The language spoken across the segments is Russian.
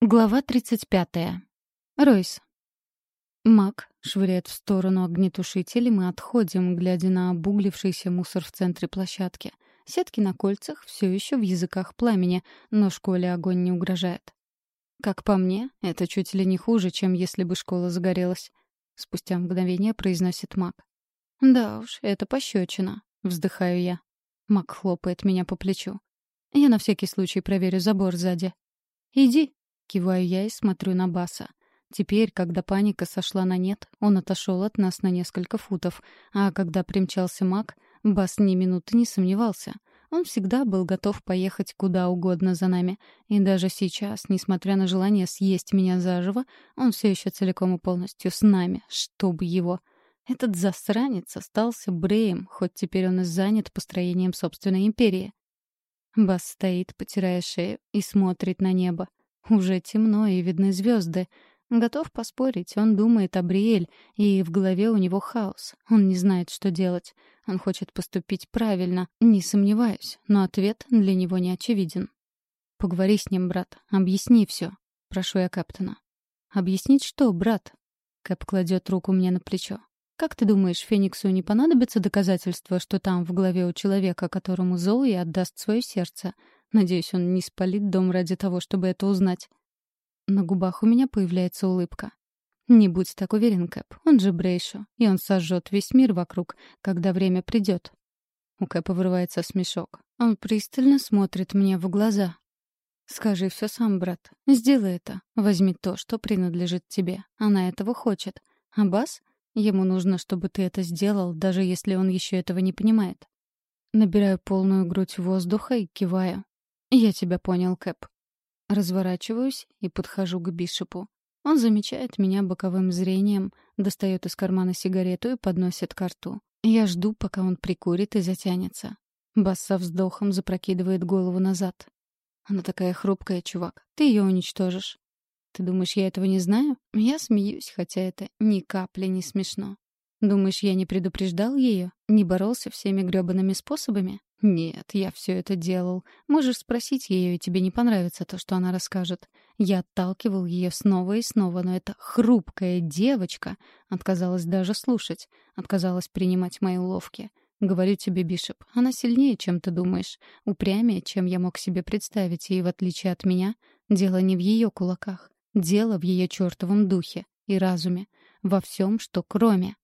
Глава 35. Ройс. Мак швыряет в сторону огнетушитель, и мы отходим, глядя на обуглившийся мусор в центре площадки. Сетки на кольцах все еще в языках пламени, но школе огонь не угрожает. Как по мне, это чуть ли не хуже, чем если бы школа загорелась. Спустя мгновение произносит Мак. «Да уж, это пощечина», — вздыхаю я. Мак хлопает меня по плечу. Я на всякий случай проверю забор сзади. «Иди», Киваю я и смотрю на Баса. Теперь, когда паника сошла на нет, он отошел от нас на несколько футов, а когда примчался маг, Бас ни минуты не сомневался. Он всегда был готов поехать куда угодно за нами. И даже сейчас, несмотря на желание съесть меня заживо, он все еще целиком и полностью с нами, чтобы его. Этот засранец остался Бреем, хоть теперь он и занят построением собственной империи. Бас стоит, потирая шею, и смотрит на небо. Уже темно и видны звезды. Готов поспорить, он думает о Бриэль, и в голове у него хаос. Он не знает, что делать. Он хочет поступить правильно, не сомневаюсь, но ответ для него не очевиден. «Поговори с ним, брат, объясни все», — прошу я Кэптона. «Объяснить что, брат?» Кэп кладет руку мне на плечо. «Как ты думаешь, Фениксу не понадобится доказательство, что там в голове у человека, которому Зоуи отдаст свое сердце? Надеюсь, он не спалит дом ради того, чтобы это узнать. На губах у меня появляется улыбка. Не будь так уверен, Кэп. Он же Брейшо, и он сожжет весь мир вокруг, когда время придет. У Кэпа вырывается смешок. Он пристально смотрит мне в глаза. «Скажи все сам, брат. Сделай это. Возьми то, что принадлежит тебе. Она этого хочет. А Бас? Ему нужно, чтобы ты это сделал, даже если он еще этого не понимает». Набираю полную грудь воздуха и киваю. «Я тебя понял, Кэп». Разворачиваюсь и подхожу к Бишопу. Он замечает меня боковым зрением, достает из кармана сигарету и подносит к рту. Я жду, пока он прикурит и затянется. Бас со вздохом запрокидывает голову назад. «Она такая хрупкая, чувак. Ты ее уничтожишь». «Ты думаешь, я этого не знаю?» Я смеюсь, хотя это ни капли не смешно. «Думаешь, я не предупреждал ее? Не боролся всеми грёбаными способами?» «Нет, я все это делал. Можешь спросить ее, и тебе не понравится то, что она расскажет. Я отталкивал ее снова и снова, но эта хрупкая девочка отказалась даже слушать, отказалась принимать мои уловки. Говорю тебе, Бишоп, она сильнее, чем ты думаешь, упрямее, чем я мог себе представить, и, в отличие от меня, дело не в ее кулаках. Дело в ее чертовом духе и разуме, во всем, что кроме.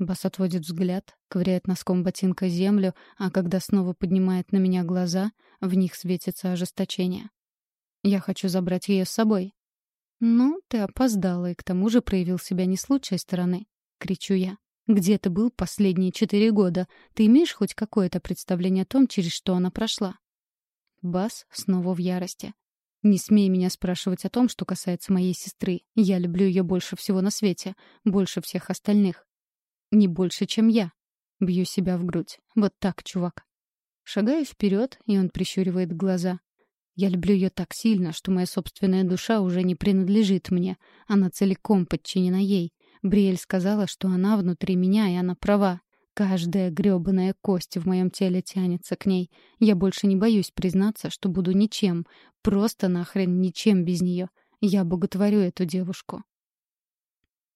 Бас отводит взгляд, ковыряет носком ботинка землю, а когда снова поднимает на меня глаза, в них светится ожесточение. Я хочу забрать ее с собой. «Ну, ты опоздала и к тому же проявил себя не с лучшей стороны», — кричу я. «Где ты был последние четыре года? Ты имеешь хоть какое-то представление о том, через что она прошла?» Бас снова в ярости. «Не смей меня спрашивать о том, что касается моей сестры. Я люблю ее больше всего на свете, больше всех остальных. Не больше, чем я. Бью себя в грудь. Вот так, чувак. Шагаю вперед, и он прищуривает глаза. Я люблю ее так сильно, что моя собственная душа уже не принадлежит мне. Она целиком подчинена ей. Бриэль сказала, что она внутри меня, и она права. Каждая грёбаная кость в моем теле тянется к ней. Я больше не боюсь признаться, что буду ничем. Просто нахрен ничем без нее. Я боготворю эту девушку.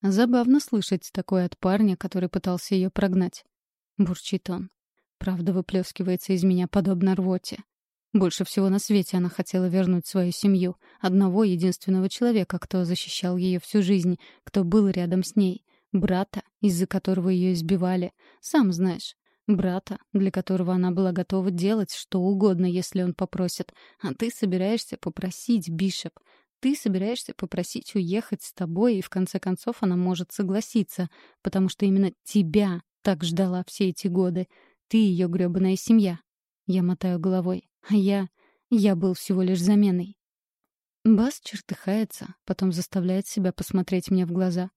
Забавно слышать такое от парня, который пытался ее прогнать. Бурчит он. Правда выплескивается из меня подобно рвоте. Больше всего на свете она хотела вернуть свою семью, одного единственного человека, кто защищал ее всю жизнь, кто был рядом с ней, брата, из-за которого ее избивали. Сам знаешь, брата, для которого она была готова делать что угодно, если он попросит. А ты собираешься попросить, Бишоп, ты собираешься попросить уехать с тобой, и в конце концов она может согласиться, потому что именно тебя так ждала все эти годы. Ты ее грёбаная семья. Я мотаю головой. А я... я был всего лишь заменой. Бас чертыхается, потом заставляет себя посмотреть мне в глаза.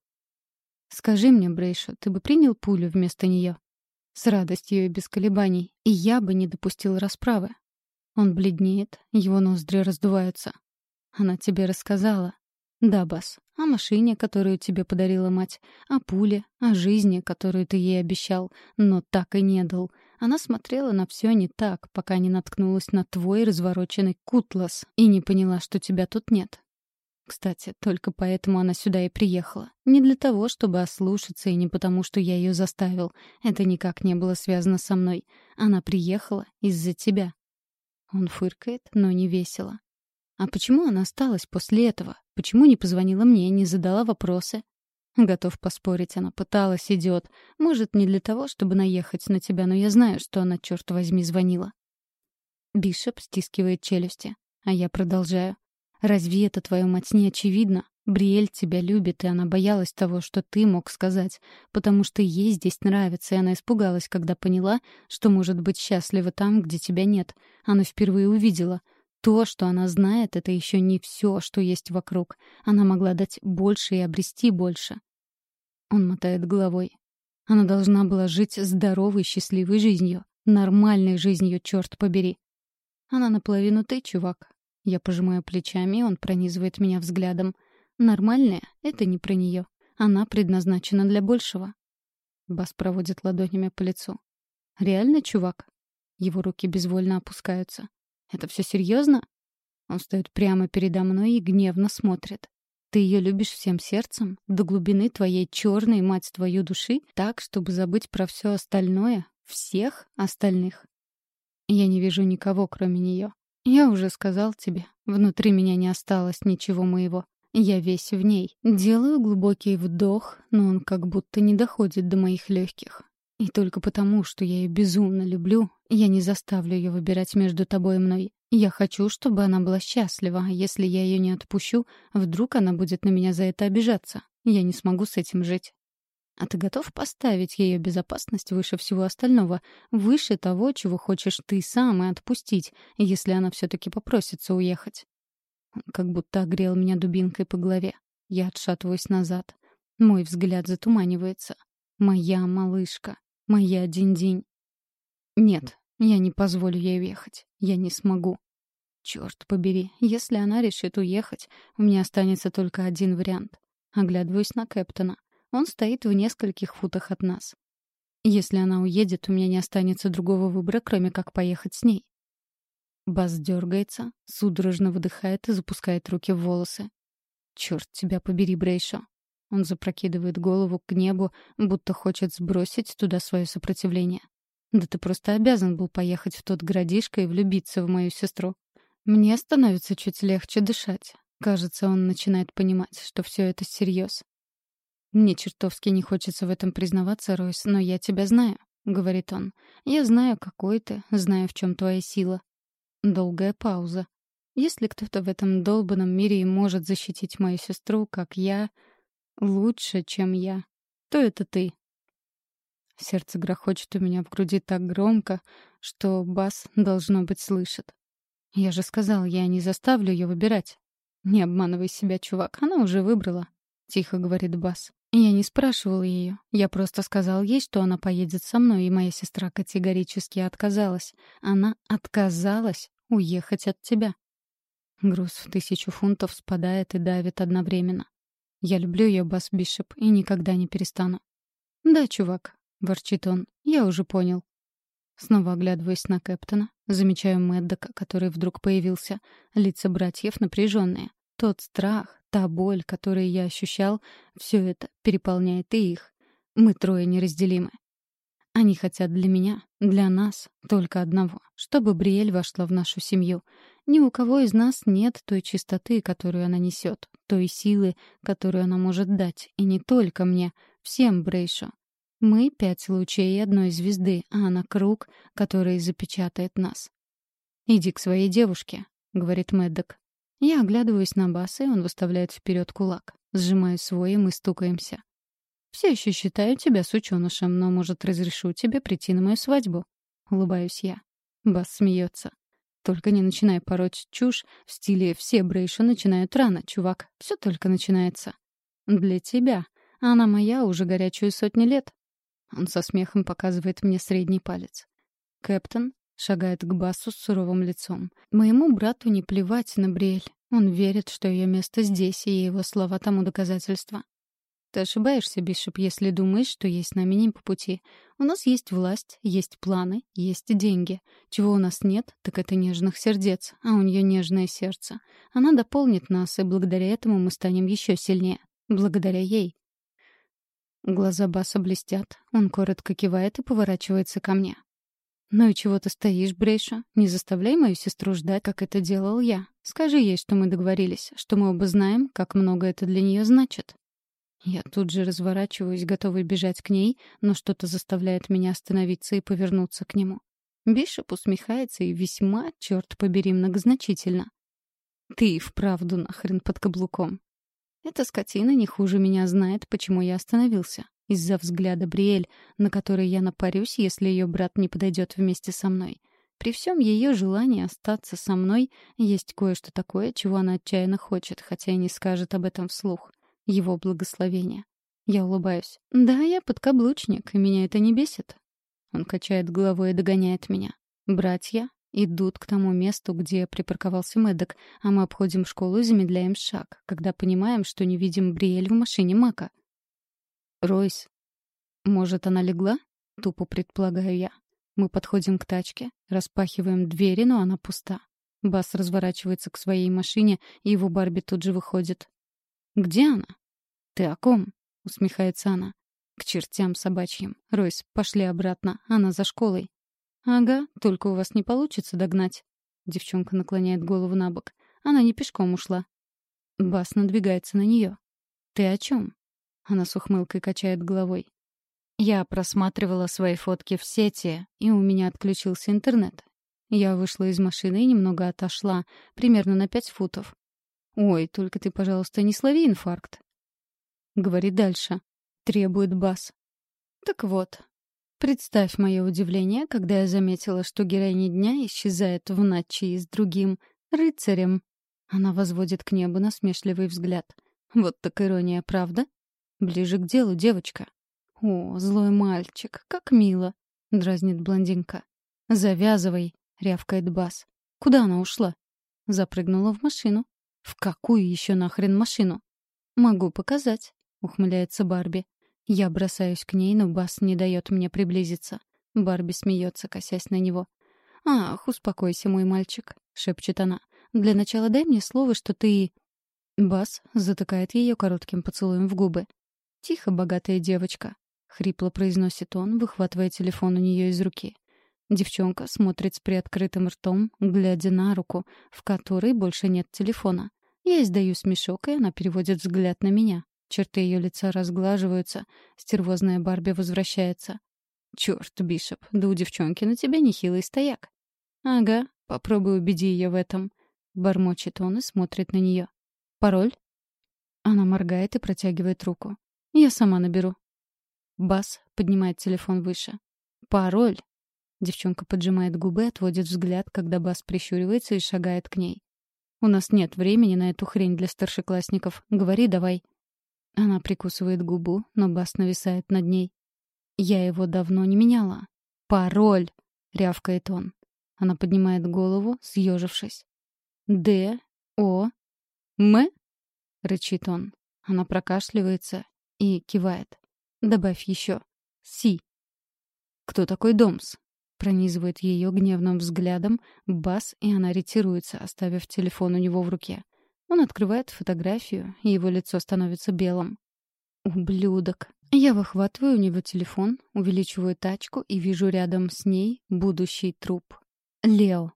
«Скажи мне, Брейшо, ты бы принял пулю вместо нее?» С радостью и без колебаний. И я бы не допустил расправы. Он бледнеет, его ноздри раздуваются. Она тебе рассказала. Да, Бас, о машине, которую тебе подарила мать, о пуле, о жизни, которую ты ей обещал, но так и не дал. Она смотрела на все не так, пока не наткнулась на твой развороченный кутлас и не поняла, что тебя тут нет. Кстати, только поэтому она сюда и приехала. Не для того, чтобы ослушаться, и не потому, что я ее заставил. Это никак не было связано со мной. Она приехала из-за тебя. Он фыркает, но не весело. А почему она осталась после этого? Почему не позвонила мне, не задала вопросы? Готов поспорить, она пыталась, идиот. Может, не для того, чтобы наехать на тебя, но я знаю, что она, черт возьми, звонила. Бишоп стискивает челюсти, а я продолжаю. Разве это, твою мать, не очевидно? Бриэль тебя любит, и она боялась того, что ты мог сказать, потому что ей здесь нравится, и она испугалась, когда поняла, что может быть счастлива там, где тебя нет. Она впервые увидела. То, что она знает, это еще не все, что есть вокруг. Она могла дать больше и обрести больше. Он мотает головой. Она должна была жить здоровой, счастливой жизнью. Нормальной жизнью, черт побери. Она наполовину ты, чувак, я пожимаю плечами, и он пронизывает меня взглядом. Нормальная — это не про нее. Она предназначена для большего. Бас проводит ладонями по лицу. «Реально, чувак?» Его руки безвольно опускаются. «Это все серьезно?» Он стоит прямо передо мной и гневно смотрит. «Ты ее любишь всем сердцем, до глубины твоей черной, мать твою души, так, чтобы забыть про все остальное, всех остальных?» Я не вижу никого, кроме нее. «Я уже сказал тебе, внутри меня не осталось ничего моего. Я весь в ней. Делаю глубокий вдох, но он как будто не доходит до моих легких. И только потому, что я ее безумно люблю, я не заставлю ее выбирать между тобой и мной. Я хочу, чтобы она была счастлива, а если я ее не отпущу, вдруг она будет на меня за это обижаться. Я не смогу с этим жить. А ты готов поставить ее безопасность выше всего остального, выше того, чего хочешь ты сам, и отпустить, если она все-таки попросится уехать? Как будто огрел меня дубинкой по голове. Я отшатываюсь назад. Мой взгляд затуманивается. Моя малышка. Моя день-день. Нет, я не позволю ей уехать. Я не смогу. Черт побери, если она решит уехать, у меня останется только один вариант. Оглядываюсь на Кэптона. Он стоит в нескольких футах от нас. Если она уедет, у меня не останется другого выбора, кроме как поехать с ней. Бас дергается, судорожно выдыхает и запускает руки в волосы. «Черт тебя побери, Брейшо!» Он запрокидывает голову к небу, будто хочет сбросить туда свое сопротивление. «Да ты просто обязан был поехать в тот городишко и влюбиться в мою сестру. Мне становится чуть легче дышать. Кажется, он начинает понимать, что все это всерьез. «Мне чертовски не хочется в этом признаваться, Ройс, но я тебя знаю», — говорит он. «Я знаю, какой ты, знаю, в чем твоя сила». Долгая пауза. Если кто-то в этом долбанном мире и может защитить мою сестру, как я, лучше, чем я, то это ты. Сердце грохочет у меня в груди так громко, что бас, должно быть, слышит. Я же сказал, я не заставлю ее выбирать. Не обманывай себя, чувак, она уже выбрала, — тихо говорит бас. Я не спрашивал ее. Я просто сказал ей, что она поедет со мной, и моя сестра категорически отказалась. Она отказалась уехать от тебя. Груз в тысячу фунтов спадает и давит одновременно. Я люблю ее, Бас Бишоп, и никогда не перестану. «Да, чувак», — ворчит он, — «я уже понял». Снова оглядываясь на Кэптона, замечаю Мэддока, который вдруг появился. Лица братьев напряженные. Тот страх, та боль, которую я ощущал, все это переполняет и их. Мы трое неразделимы. Они хотят для меня, для нас, только одного, чтобы Бриэль вошла в нашу семью. Ни у кого из нас нет той чистоты, которую она несет, той силы, которую она может дать, и не только мне, всем Брейшо. Мы — пять лучей одной звезды, а она — круг, который запечатает нас. «Иди к своей девушке», — говорит Мэддок. Я оглядываюсь на Баса, и он выставляет вперед кулак. Сжимаю свой, и мы стукаемся. «Все еще считаю тебя сученышем, но, может, разрешу тебе прийти на мою свадьбу?» Улыбаюсь я. Бас смеется. «Только не начинай пороть чушь в стиле «все брейши начинают рано, чувак. Все только начинается». «Для тебя. Она моя уже горячую сотни лет». Он со смехом показывает мне средний палец. «Кэптон, Шагает к Басу с суровым лицом. Моему брату не плевать на Бриэль. Он верит, что ее место здесь, и его слова тому доказательство. Ты ошибаешься, Бишоп, если думаешь, что есть с нами не по пути. У нас есть власть, есть планы, есть деньги. Чего у нас нет, так это нежных сердец, а у нее нежное сердце. Она дополнит нас, и благодаря этому мы станем еще сильнее. Благодаря ей. Глаза Баса блестят. Он коротко кивает и поворачивается ко мне. «Ну и чего ты стоишь, Брейша? Не заставляй мою сестру ждать, как это делал я. Скажи ей, что мы договорились, что мы оба знаем, как много это для нее значит». Я тут же разворачиваюсь, готовый бежать к ней, но что-то заставляет меня остановиться и повернуться к нему. Бишоп усмехается и весьма, черт побери, многозначительно. «Ты вправду нахрен под каблуком». Эта скотина не хуже меня знает, почему я остановился. Из-за взгляда Бриэль, на который я напарюсь, если ее брат не подойдет вместе со мной. При всем ее желании остаться со мной есть кое-что такое, чего она отчаянно хочет, хотя и не скажет об этом вслух. Его благословение. Я улыбаюсь. «Да, я подкаблучник, и меня это не бесит». Он качает головой и догоняет меня. Братья идут к тому месту, где припарковался Мэддок, а мы обходим школу и замедляем шаг, когда понимаем, что не видим Бриэль в машине Мака. «Ройс». «Может, она легла?» — тупо предполагаю я. Мы подходим к тачке, распахиваем двери, но она пуста. Бас разворачивается к своей машине, и его Барби тут же выходит. «Где она?» «Ты о ком?» — усмехается она. «К чертям собачьим. Ройс, пошли обратно. Она за школой». «Ага, только у вас не получится догнать». Девчонка наклоняет голову на бок. Она не пешком ушла. Бас надвигается на нее. «Ты о чем?» Она с ухмылкой качает головой. Я просматривала свои фотки в сети, и у меня отключился интернет. Я вышла из машины и немного отошла, примерно на пять футов. «Ой, только ты, пожалуйста, не слови инфаркт». Говори дальше. Требует бас. Так вот, представь мое удивление, когда я заметила, что героиня дня исчезает в ночи с другим рыцарем. Она возводит к небу насмешливый взгляд. Вот так ирония, правда? Ближе к делу, девочка. О, злой мальчик, как мило, дразнит блондинка. Завязывай, рявкает бас. Куда она ушла? Запрыгнула в машину. В какую еще нахрен машину? Могу показать, ухмыляется Барби. Я бросаюсь к ней, но бас не дает мне приблизиться. Барби смеется, косясь на него. «Ах, успокойся, мой мальчик», — шепчет она. «Для начала дай мне слово, что ты...» Бас затыкает ее коротким поцелуем в губы. «Тихо, богатая девочка», — хрипло произносит он, выхватывая телефон у нее из руки. Девчонка смотрит с приоткрытым ртом, глядя на руку, в которой больше нет телефона. Я издаю смешок, и она переводит взгляд на меня. Черты ее лица разглаживаются, стервозная Барби возвращается. «Черт, Бишоп, да у девчонки на тебя нехилый стояк». «Ага, попробуй убеди ее в этом». Бормочет он и смотрит на нее. «Пароль?» Она моргает и протягивает руку. Я сама наберу. Бас поднимает телефон выше. Пароль. Девчонка поджимает губы отводит взгляд, когда Бас прищуривается и шагает к ней. «У нас нет времени на эту хрень для старшеклассников. Говори давай». Она прикусывает губу, но Бас нависает над ней. «Я его давно не меняла». «Пароль!» — рявкает он. Она поднимает голову, съежившись. «Д, О, М?» — рычит он. Она прокашливается и кивает. Добавь еще. Си. Кто такой Домс? Пронизывает ее гневным взглядом бас, и она ретируется, оставив телефон у него в руке. Он открывает фотографию, и его лицо становится белым. Ублюдок. Я выхватываю у него телефон, увеличиваю тачку и вижу рядом с ней будущий труп. Лео.